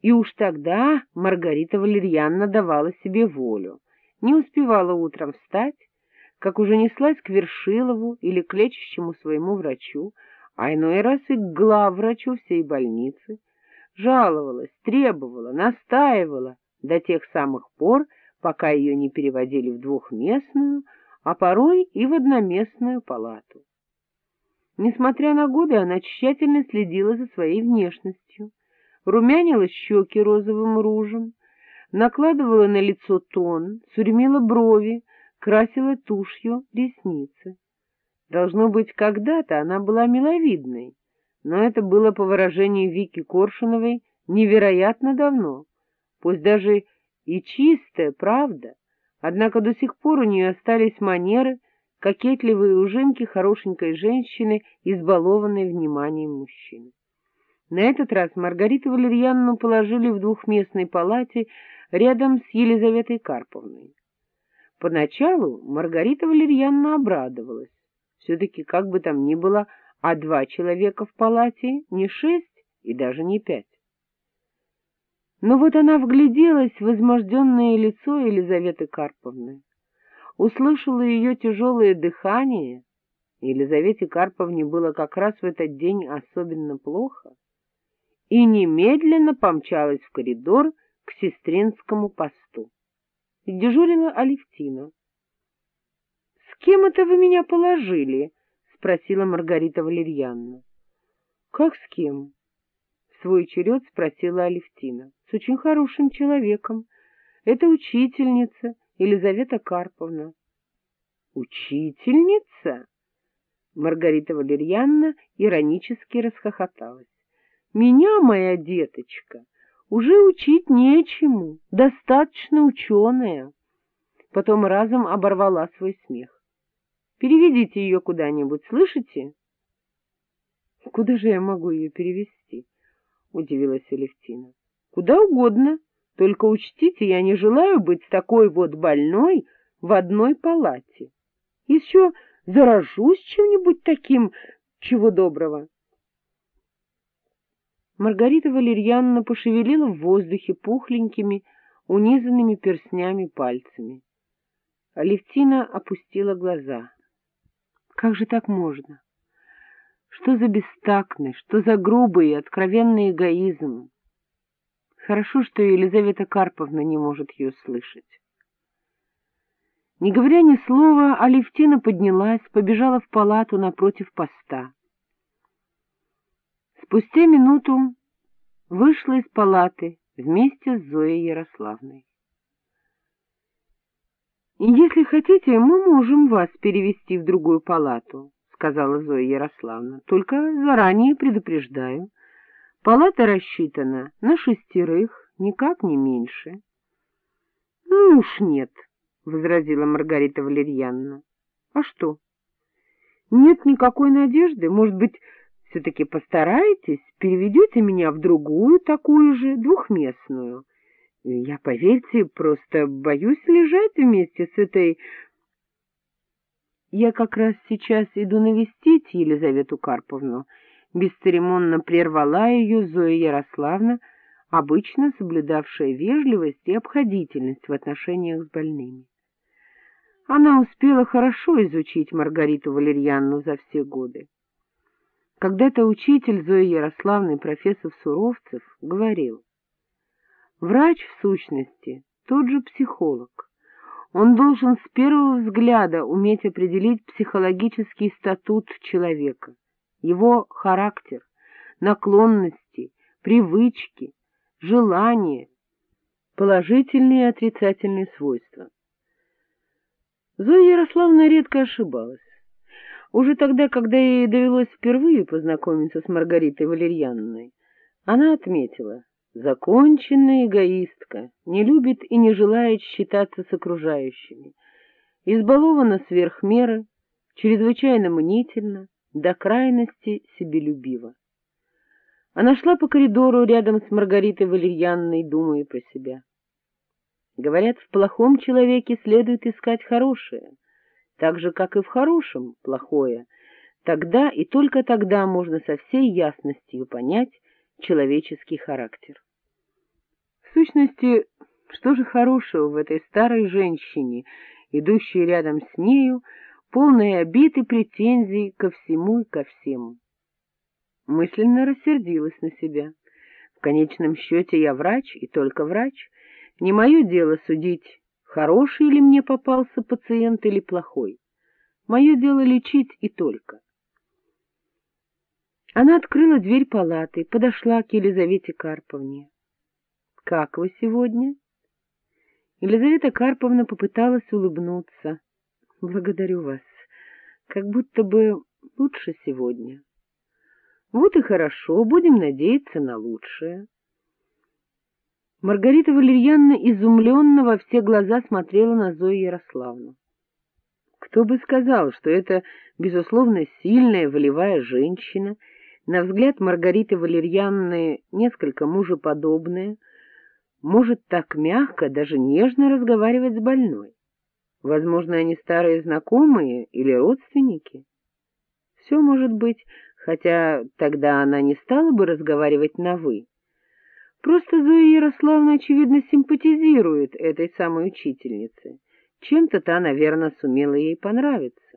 И уж тогда Маргарита Валерьяновна давала себе волю, не успевала утром встать, как уже неслась к Вершилову или к лечащему своему врачу, а иной раз и к главврачу всей больницы, жаловалась, требовала, настаивала до тех самых пор, пока ее не переводили в двухместную, а порой и в одноместную палату. Несмотря на годы, она тщательно следила за своей внешностью, румянила щеки розовым ружем, накладывала на лицо тон, сурьмила брови, красила тушью ресницы. Должно быть, когда-то она была миловидной, но это было, по выражению Вики Коршуновой, невероятно давно, пусть даже и чистая правда, однако до сих пор у нее остались манеры, кокетливые ужимки хорошенькой женщины, избалованной вниманием мужчины. На этот раз Маргариту Валерьяновну положили в двухместной палате рядом с Елизаветой Карповной. Поначалу Маргарита Валерьяновна обрадовалась. Все-таки, как бы там ни было, а два человека в палате не шесть и даже не пять. Но вот она вгляделась в возможденное лицо Елизаветы Карповны, услышала ее тяжелое дыхание, Елизавете Карповне было как раз в этот день особенно плохо, и немедленно помчалась в коридор к сестринскому посту. Дежурила Алевтина. — С кем это вы меня положили? — спросила Маргарита Валерьяновна. — Как с кем? — в свой черед спросила Алевтина. — С очень хорошим человеком. Это учительница Елизавета Карповна. — Учительница? Маргарита Валерьяновна иронически расхохоталась. Меня, моя деточка, уже учить нечему, достаточно ученая. Потом разом оборвала свой смех. Переведите ее куда-нибудь, слышите? — Куда же я могу ее перевести? — удивилась Алевтина. — Куда угодно, только учтите, я не желаю быть с такой вот больной в одной палате. Еще заражусь чем-нибудь таким, чего доброго. Маргарита Валерьяновна пошевелила в воздухе пухленькими, унизанными перстнями пальцами. Алевтина опустила глаза. Как же так можно? Что за бестактность, что за грубый и откровенный эгоизм? Хорошо, что Елизавета Карповна не может ее слышать. Не говоря ни слова, Алевтина поднялась, побежала в палату напротив поста. Спустя минуту вышла из палаты вместе с Зоей Ярославной. — Если хотите, мы можем вас перевести в другую палату, — сказала Зоя Ярославна. — Только заранее предупреждаю. Палата рассчитана на шестерых, никак не меньше. — Ну уж нет, — возразила Маргарита Валерьяновна. — А что? — Нет никакой надежды, может быть, все-таки постарайтесь, переведете меня в другую, такую же, двухместную. Я, поверьте, просто боюсь лежать вместе с этой... Я как раз сейчас иду навестить Елизавету Карповну. Бесцеремонно прервала ее Зоя Ярославна, обычно соблюдавшая вежливость и обходительность в отношениях с больными. Она успела хорошо изучить Маргариту Валерьянну за все годы. Когда-то учитель Зои Ярославны, профессор Суровцев, говорил, «Врач, в сущности, тот же психолог. Он должен с первого взгляда уметь определить психологический статут человека, его характер, наклонности, привычки, желания, положительные и отрицательные свойства. Зоя Ярославна редко ошибалась. Уже тогда, когда ей довелось впервые познакомиться с Маргаритой Валерьяновной, она отметила, законченная эгоистка, не любит и не желает считаться с окружающими, избалована сверх меры, чрезвычайно мнительна, до крайности себелюбива. Она шла по коридору рядом с Маргаритой Валерьяновной, думая про себя. Говорят, в плохом человеке следует искать хорошее — так же, как и в хорошем, плохое, тогда и только тогда можно со всей ясностью понять человеческий характер. сущности, что же хорошего в этой старой женщине, идущей рядом с нею, полной обид и претензий ко всему и ко всем? Мысленно рассердилась на себя. В конечном счете я врач, и только врач. Не мое дело судить, хороший ли мне попался пациент или плохой. Мое дело лечить и только. Она открыла дверь палаты, подошла к Елизавете Карповне. — Как вы сегодня? Елизавета Карповна попыталась улыбнуться. — Благодарю вас. Как будто бы лучше сегодня. — Вот и хорошо, будем надеяться на лучшее. Маргарита Валерьяновна изумленно во все глаза смотрела на Зою Ярославну. Кто бы сказал, что это, безусловно, сильная, волевая женщина, на взгляд Маргариты Валерьяновны несколько мужеподобная, может так мягко, даже нежно разговаривать с больной. Возможно, они старые знакомые или родственники. Все может быть, хотя тогда она не стала бы разговаривать на «вы». Просто Зоя Ярославна, очевидно, симпатизирует этой самой учительнице. Чем-то та, наверное, сумела ей понравиться.